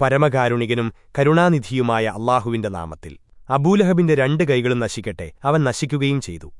പരമകാരുണികനും കരുണാനിധിയുമായ അള്ളാഹുവിന്റെ നാമത്തിൽ. അബൂലഹബിന്റെ രണ്ട് കൈകളും നശിക്കട്ടെ. അവൻ നശിക്കുകയും ചെയ്തു.